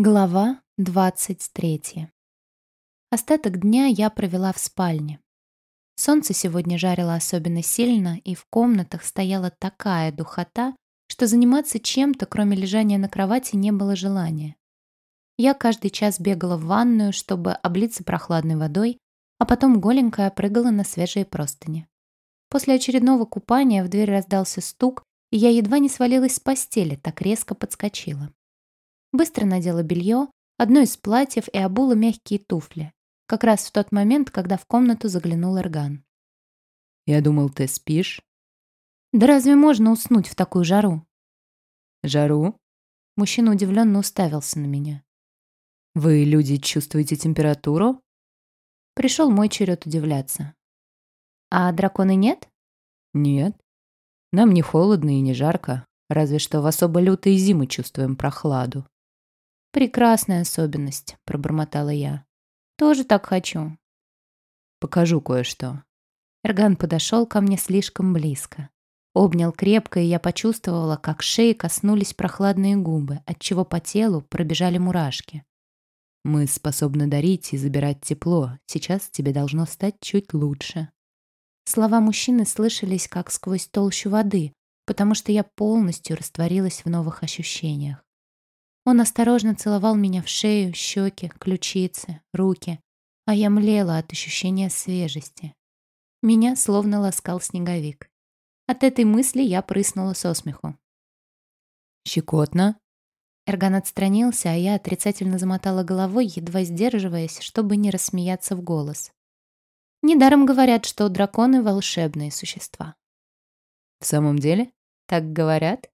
Глава 23. Остаток дня я провела в спальне. Солнце сегодня жарило особенно сильно, и в комнатах стояла такая духота, что заниматься чем-то, кроме лежания на кровати, не было желания. Я каждый час бегала в ванную, чтобы облиться прохладной водой, а потом голенькая прыгала на свежие простыни. После очередного купания в дверь раздался стук, и я едва не свалилась с постели, так резко подскочила. Быстро надела белье, одно из платьев и обула мягкие туфли. Как раз в тот момент, когда в комнату заглянул Эрган. «Я думал, ты спишь?» «Да разве можно уснуть в такую жару?» «Жару?» Мужчина удивленно уставился на меня. «Вы, люди, чувствуете температуру?» Пришел мой черед удивляться. «А драконы нет?» «Нет. Нам не холодно и не жарко, разве что в особо лютые зимы чувствуем прохладу». «Прекрасная особенность», — пробормотала я. «Тоже так хочу». «Покажу кое-что». Эрган подошел ко мне слишком близко. Обнял крепко, и я почувствовала, как шеи коснулись прохладные губы, отчего по телу пробежали мурашки. «Мы способны дарить и забирать тепло. Сейчас тебе должно стать чуть лучше». Слова мужчины слышались, как сквозь толщу воды, потому что я полностью растворилась в новых ощущениях. Он осторожно целовал меня в шею, щеки, ключицы, руки, а я млела от ощущения свежести. Меня словно ласкал снеговик. От этой мысли я прыснула со смеху. «Щекотно?» Эрган отстранился, а я отрицательно замотала головой, едва сдерживаясь, чтобы не рассмеяться в голос. Недаром говорят, что драконы — волшебные существа. «В самом деле? Так говорят?»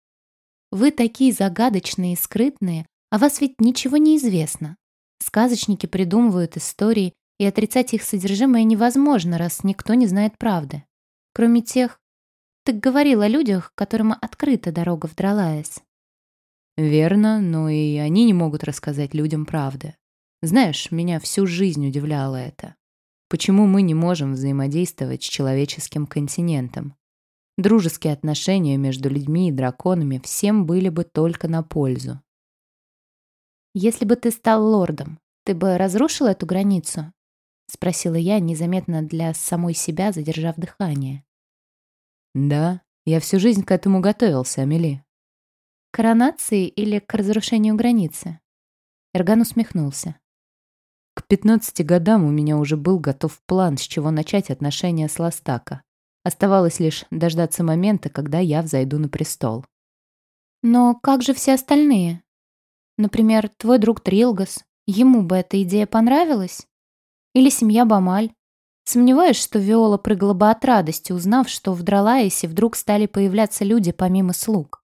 Вы такие загадочные и скрытные, а вас ведь ничего не известно. Сказочники придумывают истории, и отрицать их содержимое невозможно, раз никто не знает правды. Кроме тех... Ты говорил о людях, которым открыта дорога в Дралаэс. Верно, но и они не могут рассказать людям правды. Знаешь, меня всю жизнь удивляло это. Почему мы не можем взаимодействовать с человеческим континентом? Дружеские отношения между людьми и драконами всем были бы только на пользу. «Если бы ты стал лордом, ты бы разрушил эту границу?» — спросила я, незаметно для самой себя, задержав дыхание. «Да, я всю жизнь к этому готовился, Амели». «К коронации или к разрушению границы?» Эрган усмехнулся. К пятнадцати годам у меня уже был готов план, с чего начать отношения с Ластака. Оставалось лишь дождаться момента, когда я взойду на престол. Но как же все остальные? Например, твой друг Трилгас. Ему бы эта идея понравилась? Или семья Бамаль? Сомневаюсь, что Виола прыгала бы от радости, узнав, что в Дралаисе вдруг стали появляться люди помимо слуг.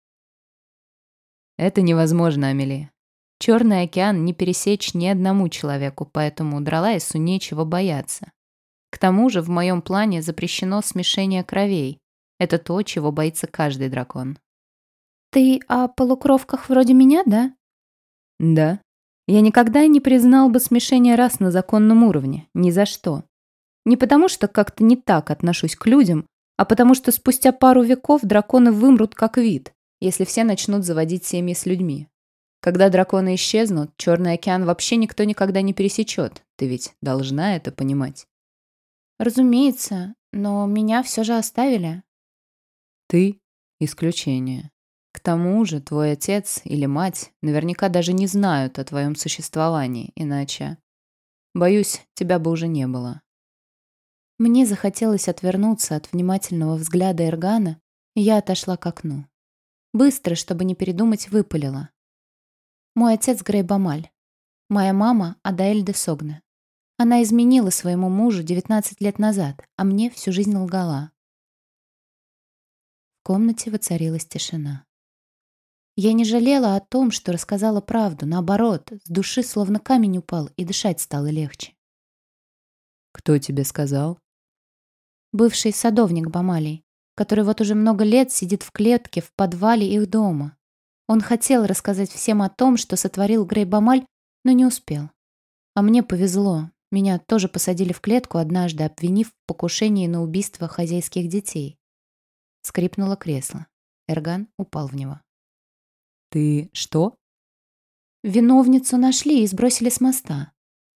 Это невозможно, Амели. Черный океан не пересечь ни одному человеку, поэтому Дралаису нечего бояться. К тому же в моем плане запрещено смешение кровей. Это то, чего боится каждый дракон. Ты о полукровках вроде меня, да? Да. Я никогда не признал бы смешение рас на законном уровне. Ни за что. Не потому что как-то не так отношусь к людям, а потому что спустя пару веков драконы вымрут как вид, если все начнут заводить семьи с людьми. Когда драконы исчезнут, Черный океан вообще никто никогда не пересечет. Ты ведь должна это понимать. Разумеется, но меня все же оставили. Ты — исключение. К тому же твой отец или мать наверняка даже не знают о твоем существовании, иначе... Боюсь, тебя бы уже не было. Мне захотелось отвернуться от внимательного взгляда Эргана, и я отошла к окну. Быстро, чтобы не передумать, выпалила. Мой отец Грейбамаль. Моя мама Адаэль де Согне. Она изменила своему мужу 19 лет назад, а мне всю жизнь лгала. В комнате воцарилась тишина. Я не жалела о том, что рассказала правду, наоборот, с души словно камень упал, и дышать стало легче. «Кто тебе сказал?» Бывший садовник Бамалий, который вот уже много лет сидит в клетке в подвале их дома. Он хотел рассказать всем о том, что сотворил Грей Бамаль, но не успел. А мне повезло, меня тоже посадили в клетку однажды, обвинив в покушении на убийство хозяйских детей. Скрипнуло кресло. Эрган упал в него. «Ты что?» Виновницу нашли и сбросили с моста.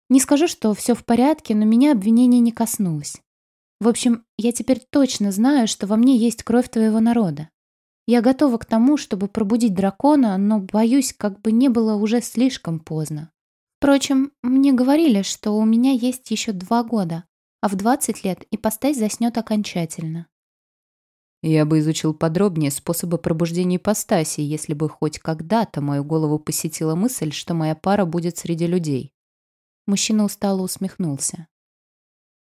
Не скажу, что все в порядке, но меня обвинение не коснулось. В общем, я теперь точно знаю, что во мне есть кровь твоего народа. Я готова к тому, чтобы пробудить дракона, но боюсь, как бы не было уже слишком поздно. Впрочем, мне говорили, что у меня есть еще два года, а в 20 лет ипостась заснет окончательно. Я бы изучил подробнее способы пробуждения ипостаси, если бы хоть когда-то мою голову посетила мысль, что моя пара будет среди людей. Мужчина устало усмехнулся.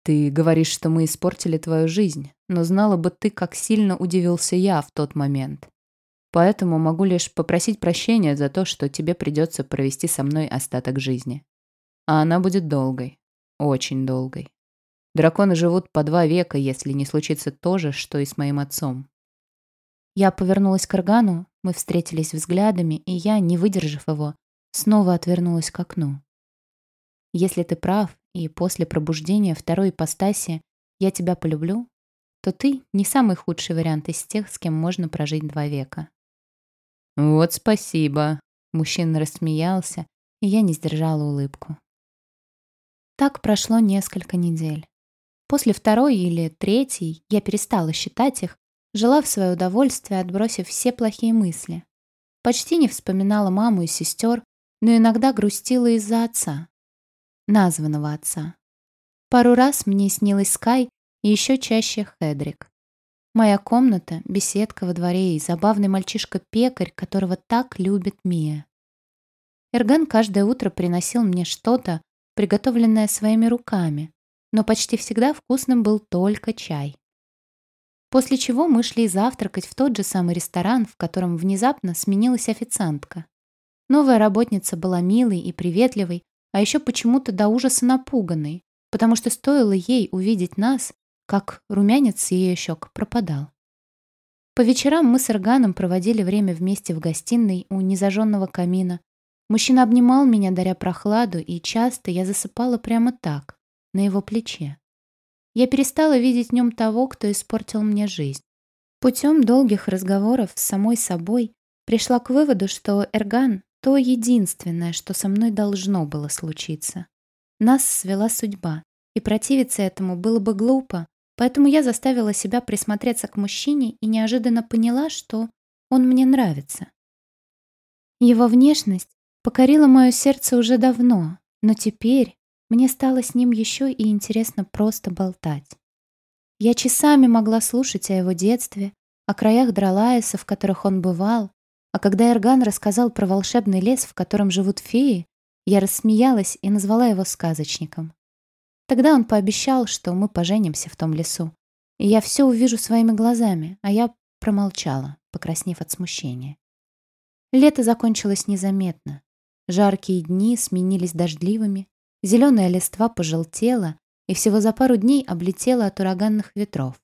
Ты говоришь, что мы испортили твою жизнь, но знала бы ты, как сильно удивился я в тот момент. Поэтому могу лишь попросить прощения за то, что тебе придется провести со мной остаток жизни. А она будет долгой. Очень долгой. Драконы живут по два века, если не случится то же, что и с моим отцом. Я повернулась к Аргану, мы встретились взглядами, и я, не выдержав его, снова отвернулась к окну. Если ты прав, и после пробуждения второй ипостаси я тебя полюблю, то ты не самый худший вариант из тех, с кем можно прожить два века. Вот спасибо. Мужчина рассмеялся, и я не сдержала улыбку. Так прошло несколько недель. После второй или третьей я перестала считать их, жила в свое удовольствие, отбросив все плохие мысли. Почти не вспоминала маму и сестер, но иногда грустила из-за отца. Названного отца. Пару раз мне снилась Скай и еще чаще Хедрик. Моя комната, беседка во дворе и забавный мальчишка-пекарь, которого так любит Мия. Эрган каждое утро приносил мне что-то, приготовленное своими руками, но почти всегда вкусным был только чай. После чего мы шли завтракать в тот же самый ресторан, в котором внезапно сменилась официантка. Новая работница была милой и приветливой, а еще почему-то до ужаса напуганной, потому что стоило ей увидеть нас, как румянец с ее щек пропадал. По вечерам мы с Эрганом проводили время вместе в гостиной у незажженного камина. Мужчина обнимал меня, даря прохладу, и часто я засыпала прямо так, на его плече. Я перестала видеть в нем того, кто испортил мне жизнь. Путем долгих разговоров с самой собой пришла к выводу, что Эрган — то единственное, что со мной должно было случиться. Нас свела судьба, и противиться этому было бы глупо, поэтому я заставила себя присмотреться к мужчине и неожиданно поняла, что он мне нравится. Его внешность покорила мое сердце уже давно, но теперь мне стало с ним еще и интересно просто болтать. Я часами могла слушать о его детстве, о краях Дралаеса, в которых он бывал, а когда Эрган рассказал про волшебный лес, в котором живут феи, я рассмеялась и назвала его сказочником. Тогда он пообещал, что мы поженимся в том лесу, и я все увижу своими глазами, а я промолчала, покраснев от смущения. Лето закончилось незаметно. Жаркие дни сменились дождливыми, Зеленая листва пожелтела и всего за пару дней облетела от ураганных ветров.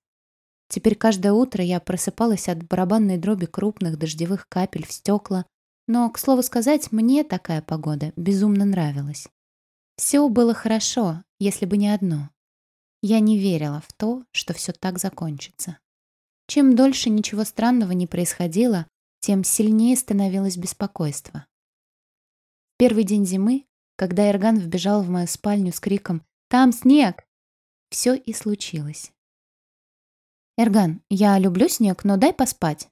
Теперь каждое утро я просыпалась от барабанной дроби крупных дождевых капель в стекла, но, к слову сказать, мне такая погода безумно нравилась. Все было хорошо, если бы не одно. Я не верила в то, что все так закончится. Чем дольше ничего странного не происходило, тем сильнее становилось беспокойство. Первый день зимы когда Эрган вбежал в мою спальню с криком «Там снег!» Все и случилось. «Эрган, я люблю снег, но дай поспать».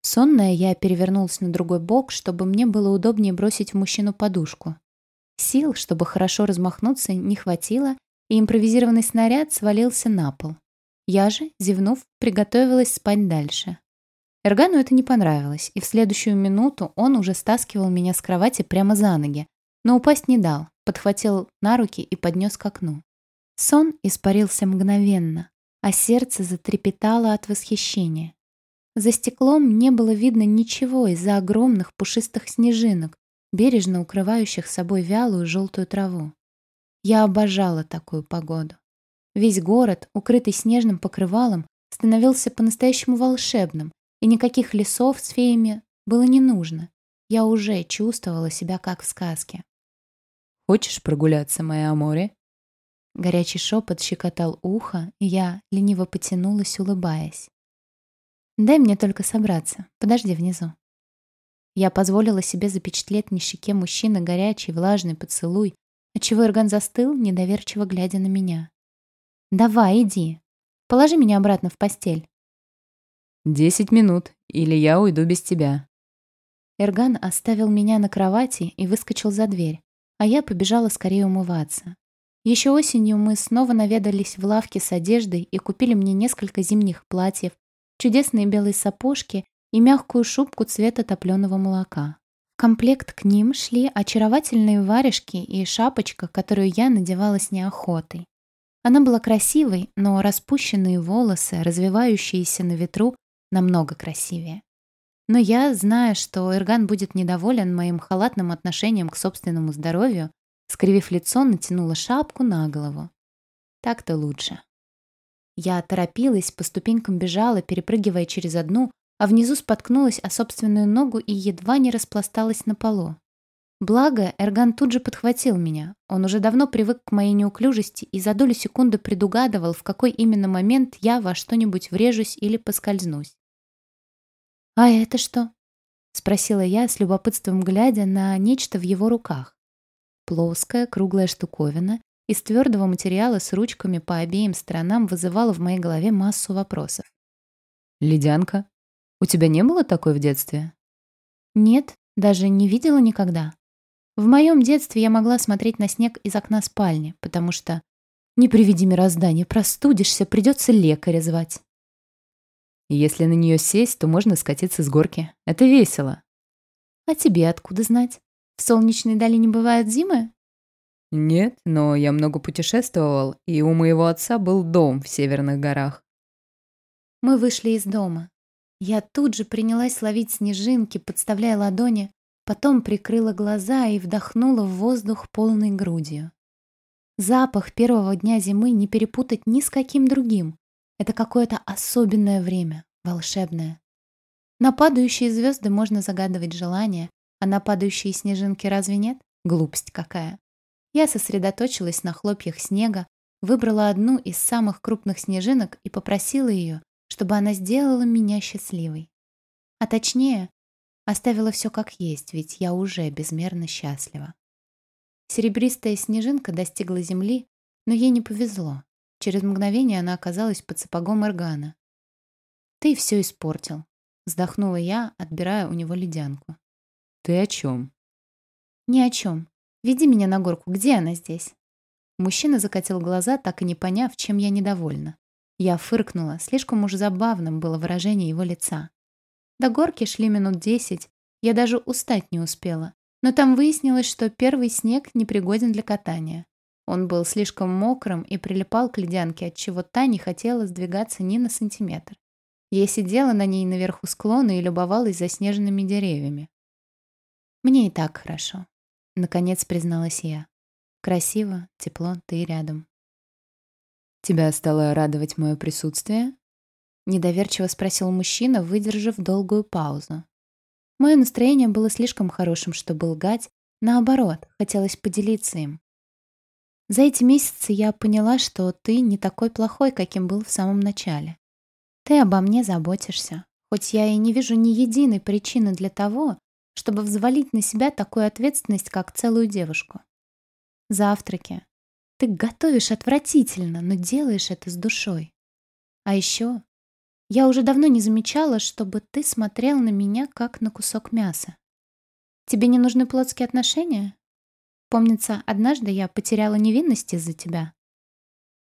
Сонная, я перевернулась на другой бок, чтобы мне было удобнее бросить в мужчину подушку. Сил, чтобы хорошо размахнуться, не хватило, и импровизированный снаряд свалился на пол. Я же, зевнув, приготовилась спать дальше. Эргану это не понравилось, и в следующую минуту он уже стаскивал меня с кровати прямо за ноги, но упасть не дал, подхватил на руки и поднес к окну. Сон испарился мгновенно, а сердце затрепетало от восхищения. За стеклом не было видно ничего из-за огромных пушистых снежинок, бережно укрывающих собой вялую желтую траву. Я обожала такую погоду. Весь город, укрытый снежным покрывалом, становился по-настоящему волшебным, и никаких лесов с феями было не нужно. Я уже чувствовала себя как в сказке. Хочешь прогуляться, моя море?» Горячий шепот щекотал ухо, и я лениво потянулась, улыбаясь. «Дай мне только собраться. Подожди внизу». Я позволила себе запечатлеть на щеке мужчины горячий, влажный поцелуй, отчего Эрган застыл, недоверчиво глядя на меня. «Давай, иди. Положи меня обратно в постель». «Десять минут, или я уйду без тебя». Эрган оставил меня на кровати и выскочил за дверь, а я побежала скорее умываться. Еще осенью мы снова наведались в лавке с одеждой и купили мне несколько зимних платьев, чудесные белые сапожки и мягкую шубку цвета топленого молока. В комплект к ним шли очаровательные варежки и шапочка, которую я надевала с неохотой. Она была красивой, но распущенные волосы, развивающиеся на ветру, намного красивее. Но я, зная, что Эрган будет недоволен моим халатным отношением к собственному здоровью, скривив лицо, натянула шапку на голову. Так-то лучше. Я торопилась, по ступенькам бежала, перепрыгивая через одну, а внизу споткнулась о собственную ногу и едва не распласталась на полу. Благо, Эрган тут же подхватил меня. Он уже давно привык к моей неуклюжести и за долю секунды предугадывал, в какой именно момент я во что-нибудь врежусь или поскользнусь. «А это что?» — спросила я, с любопытством глядя на нечто в его руках. Плоская, круглая штуковина из твердого материала с ручками по обеим сторонам вызывала в моей голове массу вопросов. «Ледянка, у тебя не было такой в детстве?» «Нет, даже не видела никогда. В моем детстве я могла смотреть на снег из окна спальни, потому что «Не приведи мироздание, простудишься, придется лекаря звать». Если на нее сесть, то можно скатиться с горки. Это весело. А тебе откуда знать? В солнечной долине бывают зимы? Нет, но я много путешествовал, и у моего отца был дом в северных горах. Мы вышли из дома. Я тут же принялась ловить снежинки, подставляя ладони, потом прикрыла глаза и вдохнула в воздух полной грудью. Запах первого дня зимы не перепутать ни с каким другим. Это какое-то особенное время, волшебное. На падающие звезды можно загадывать желания, а на падающие снежинки разве нет? Глупость какая. Я сосредоточилась на хлопьях снега, выбрала одну из самых крупных снежинок и попросила ее, чтобы она сделала меня счастливой. А точнее, оставила все как есть, ведь я уже безмерно счастлива. Серебристая снежинка достигла земли, но ей не повезло. Через мгновение она оказалась под сапогом Эргана. «Ты все испортил», — вздохнула я, отбирая у него ледянку. «Ты о чем?» «Ни о чем. Веди меня на горку. Где она здесь?» Мужчина закатил глаза, так и не поняв, чем я недовольна. Я фыркнула, слишком уж забавным было выражение его лица. До горки шли минут десять, я даже устать не успела. Но там выяснилось, что первый снег непригоден для катания. Он был слишком мокрым и прилипал к ледянке, отчего та не хотела сдвигаться ни на сантиметр. Я сидела на ней наверху склона и любовалась заснеженными деревьями. «Мне и так хорошо», — наконец призналась я. «Красиво, тепло, ты рядом». «Тебя стало радовать мое присутствие?» Недоверчиво спросил мужчина, выдержав долгую паузу. Мое настроение было слишком хорошим, чтобы лгать. Наоборот, хотелось поделиться им. За эти месяцы я поняла, что ты не такой плохой, каким был в самом начале. Ты обо мне заботишься, хоть я и не вижу ни единой причины для того, чтобы взвалить на себя такую ответственность, как целую девушку. Завтраки. Ты готовишь отвратительно, но делаешь это с душой. А еще я уже давно не замечала, чтобы ты смотрел на меня, как на кусок мяса. Тебе не нужны плотские отношения? Помнится, однажды я потеряла невинность из-за тебя.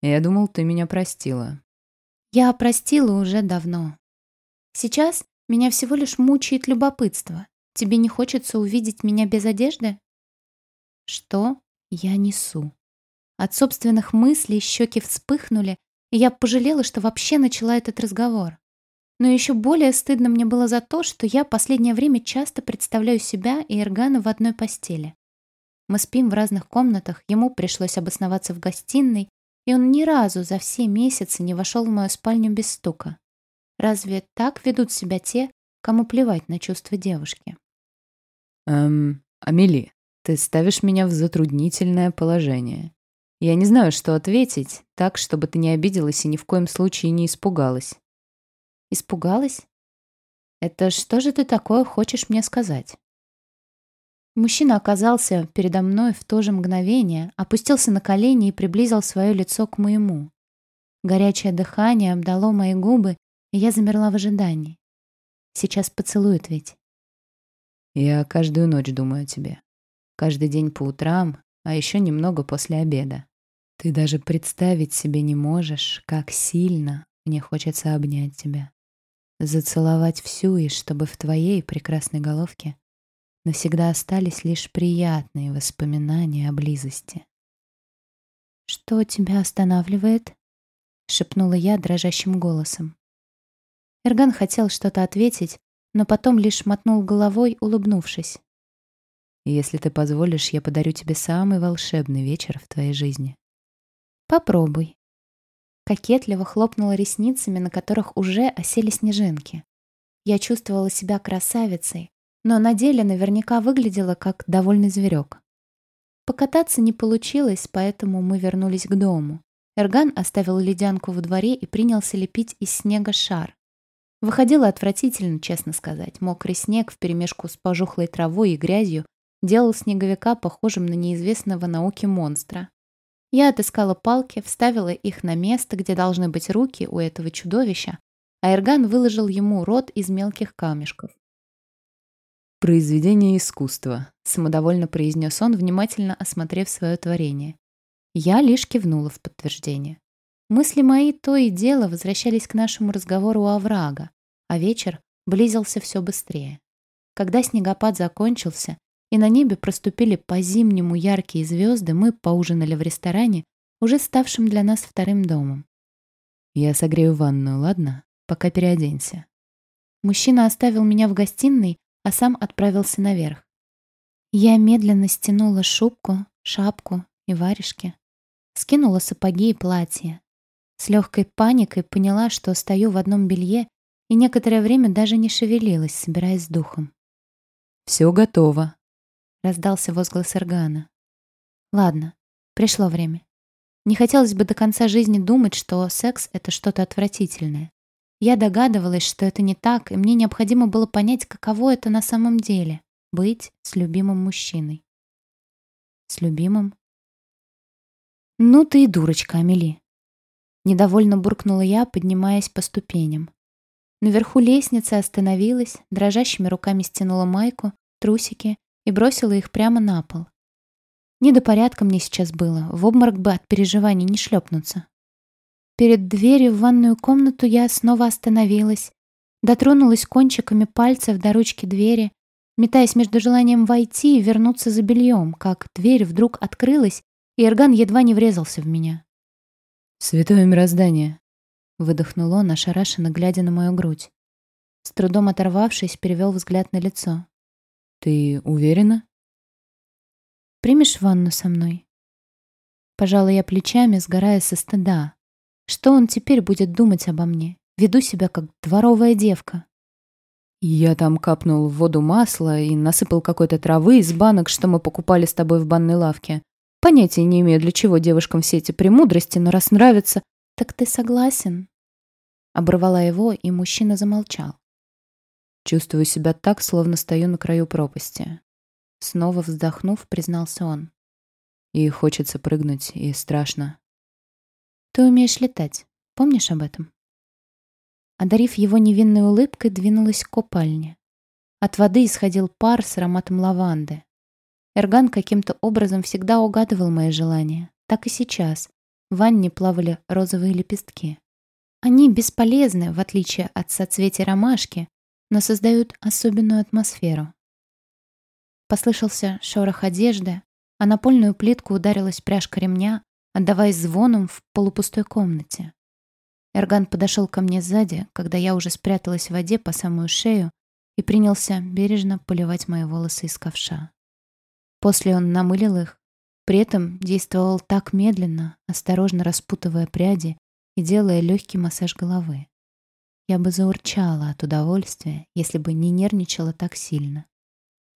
Я думал, ты меня простила. Я простила уже давно. Сейчас меня всего лишь мучает любопытство. Тебе не хочется увидеть меня без одежды? Что я несу? От собственных мыслей щеки вспыхнули, и я пожалела, что вообще начала этот разговор. Но еще более стыдно мне было за то, что я последнее время часто представляю себя и Эргана в одной постели. Мы спим в разных комнатах, ему пришлось обосноваться в гостиной, и он ни разу за все месяцы не вошел в мою спальню без стука. Разве так ведут себя те, кому плевать на чувства девушки? Эм, Амели, ты ставишь меня в затруднительное положение. Я не знаю, что ответить, так, чтобы ты не обиделась и ни в коем случае не испугалась. Испугалась? Это что же ты такое хочешь мне сказать?» Мужчина оказался передо мной в то же мгновение, опустился на колени и приблизил свое лицо к моему. Горячее дыхание обдало мои губы, и я замерла в ожидании. Сейчас поцелует ведь. Я каждую ночь думаю о тебе. Каждый день по утрам, а еще немного после обеда. Ты даже представить себе не можешь, как сильно мне хочется обнять тебя. Зацеловать всю, и чтобы в твоей прекрасной головке навсегда остались лишь приятные воспоминания о близости. «Что тебя останавливает?» — шепнула я дрожащим голосом. Эрган хотел что-то ответить, но потом лишь мотнул головой, улыбнувшись. «Если ты позволишь, я подарю тебе самый волшебный вечер в твоей жизни». «Попробуй». Кокетливо хлопнула ресницами, на которых уже осели снежинки. Я чувствовала себя красавицей, но на деле наверняка выглядела как довольный зверек. Покататься не получилось, поэтому мы вернулись к дому. Эрган оставил ледянку во дворе и принялся лепить из снега шар. Выходило отвратительно, честно сказать. Мокрый снег вперемешку с пожухлой травой и грязью делал снеговика похожим на неизвестного науке монстра. Я отыскала палки, вставила их на место, где должны быть руки у этого чудовища, а Эрган выложил ему рот из мелких камешков. «Произведение искусства», — самодовольно произнес он, внимательно осмотрев свое творение. Я лишь кивнула в подтверждение. Мысли мои то и дело возвращались к нашему разговору у оврага, а вечер близился все быстрее. Когда снегопад закончился, и на небе проступили по-зимнему яркие звезды, мы поужинали в ресторане, уже ставшем для нас вторым домом. «Я согрею ванную, ладно? Пока переоденься». Мужчина оставил меня в гостиной, а сам отправился наверх. Я медленно стянула шубку, шапку и варежки, скинула сапоги и платье. С легкой паникой поняла, что стою в одном белье и некоторое время даже не шевелилась, собираясь с духом. «Все готово», — раздался возглас Эргана. «Ладно, пришло время. Не хотелось бы до конца жизни думать, что секс — это что-то отвратительное. Я догадывалась, что это не так, и мне необходимо было понять, каково это на самом деле — быть с любимым мужчиной. С любимым? «Ну ты и дурочка, Амели!» Недовольно буркнула я, поднимаясь по ступеням. Наверху лестницы остановилась, дрожащими руками стянула майку, трусики и бросила их прямо на пол. Не до порядка мне сейчас было, в обморок бы от переживаний не шлепнуться. Перед дверью в ванную комнату я снова остановилась, дотронулась кончиками пальцев до ручки двери, метаясь между желанием войти и вернуться за бельем, как дверь вдруг открылась, и Эрган едва не врезался в меня. «Святое мироздание!» — выдохнул он, ошарашенно глядя на мою грудь. С трудом оторвавшись, перевел взгляд на лицо. «Ты уверена?» «Примешь ванну со мной?» Пожала я плечами, сгорая со стыда. Что он теперь будет думать обо мне? Веду себя как дворовая девка. Я там капнул в воду масло и насыпал какой-то травы из банок, что мы покупали с тобой в банной лавке. Понятия не имею, для чего девушкам все эти премудрости, но раз нравится... Так ты согласен? Оборвала его, и мужчина замолчал. Чувствую себя так, словно стою на краю пропасти. Снова вздохнув, признался он. И хочется прыгнуть, и страшно. Ты умеешь летать. Помнишь об этом?» Одарив его невинной улыбкой, двинулась к купальне. От воды исходил пар с ароматом лаванды. Эрган каким-то образом всегда угадывал мои желания. Так и сейчас. В ванне плавали розовые лепестки. Они бесполезны, в отличие от соцветия ромашки, но создают особенную атмосферу. Послышался шорох одежды, а на польную плитку ударилась пряжка ремня, отдаваясь звоном в полупустой комнате. Эрган подошел ко мне сзади, когда я уже спряталась в воде по самую шею и принялся бережно поливать мои волосы из ковша. После он намылил их, при этом действовал так медленно, осторожно распутывая пряди и делая легкий массаж головы. Я бы заурчала от удовольствия, если бы не нервничала так сильно.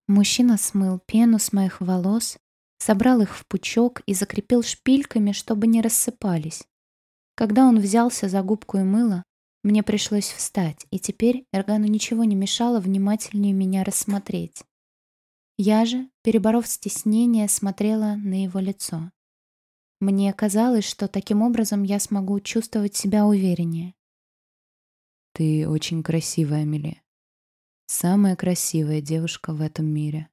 Мужчина смыл пену с моих волос собрал их в пучок и закрепил шпильками, чтобы не рассыпались. Когда он взялся за губку и мыло, Мне пришлось встать, и теперь Эргану ничего не мешало внимательнее меня рассмотреть. Я же, переборов стеснение, смотрела на его лицо. Мне казалось, что таким образом я смогу чувствовать себя увереннее. «Ты очень красивая, Миле. Самая красивая девушка в этом мире».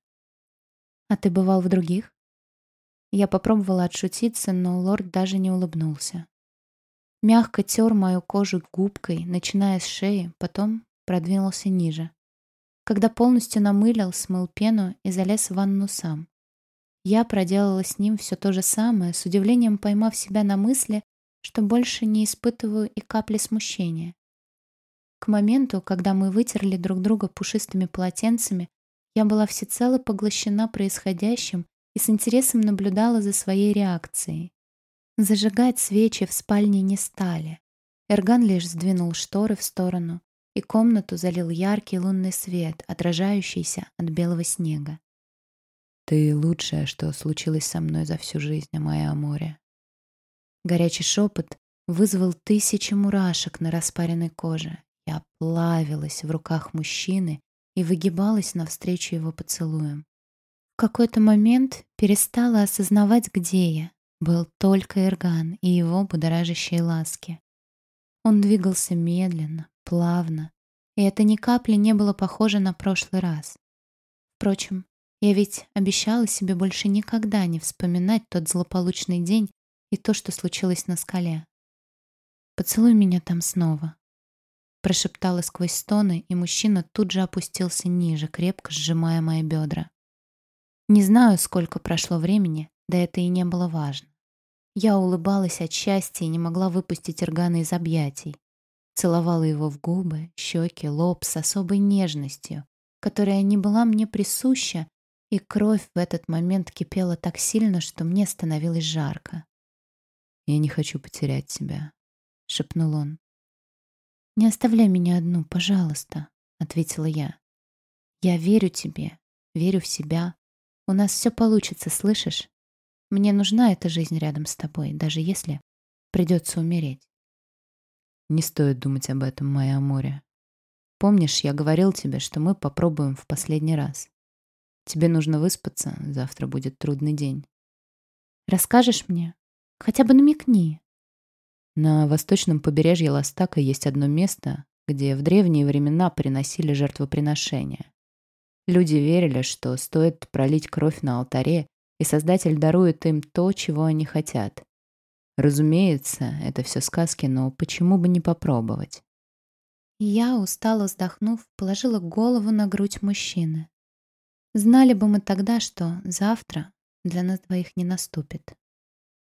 «А ты бывал в других?» Я попробовала отшутиться, но лорд даже не улыбнулся. Мягко тер мою кожу губкой, начиная с шеи, потом продвинулся ниже. Когда полностью намылил, смыл пену и залез в ванну сам. Я проделала с ним все то же самое, с удивлением поймав себя на мысли, что больше не испытываю и капли смущения. К моменту, когда мы вытерли друг друга пушистыми полотенцами, я была всецело поглощена происходящим и с интересом наблюдала за своей реакцией. Зажигать свечи в спальне не стали. Эрган лишь сдвинул шторы в сторону, и комнату залил яркий лунный свет, отражающийся от белого снега. «Ты лучшее, что случилось со мной за всю жизнь, моя море». Горячий шепот вызвал тысячи мурашек на распаренной коже. Я плавилась в руках мужчины и выгибалась навстречу его поцелуям. В какой-то момент перестала осознавать, где я, был только Эрган и его будоражащие ласки. Он двигался медленно, плавно, и это ни капли не было похоже на прошлый раз. Впрочем, я ведь обещала себе больше никогда не вспоминать тот злополучный день и то, что случилось на скале. «Поцелуй меня там снова», — прошептала сквозь стоны, и мужчина тут же опустился ниже, крепко сжимая мои бедра. Не знаю, сколько прошло времени, да это и не было важно. Я улыбалась от счастья и не могла выпустить Иргана из объятий. Целовала его в губы, щеки, лоб с особой нежностью, которая не была мне присуща, и кровь в этот момент кипела так сильно, что мне становилось жарко. «Я не хочу потерять тебя», — шепнул он. «Не оставляй меня одну, пожалуйста», — ответила я. «Я верю тебе, верю в себя. У нас все получится, слышишь?» Мне нужна эта жизнь рядом с тобой, даже если придется умереть. Не стоит думать об этом, моя море. Помнишь, я говорил тебе, что мы попробуем в последний раз. Тебе нужно выспаться, завтра будет трудный день. Расскажешь мне? Хотя бы намекни. На восточном побережье Ластака есть одно место, где в древние времена приносили жертвоприношения. Люди верили, что стоит пролить кровь на алтаре, и Создатель дарует им то, чего они хотят. Разумеется, это все сказки, но почему бы не попробовать? Я, устало вздохнув, положила голову на грудь мужчины. Знали бы мы тогда, что завтра для нас двоих не наступит.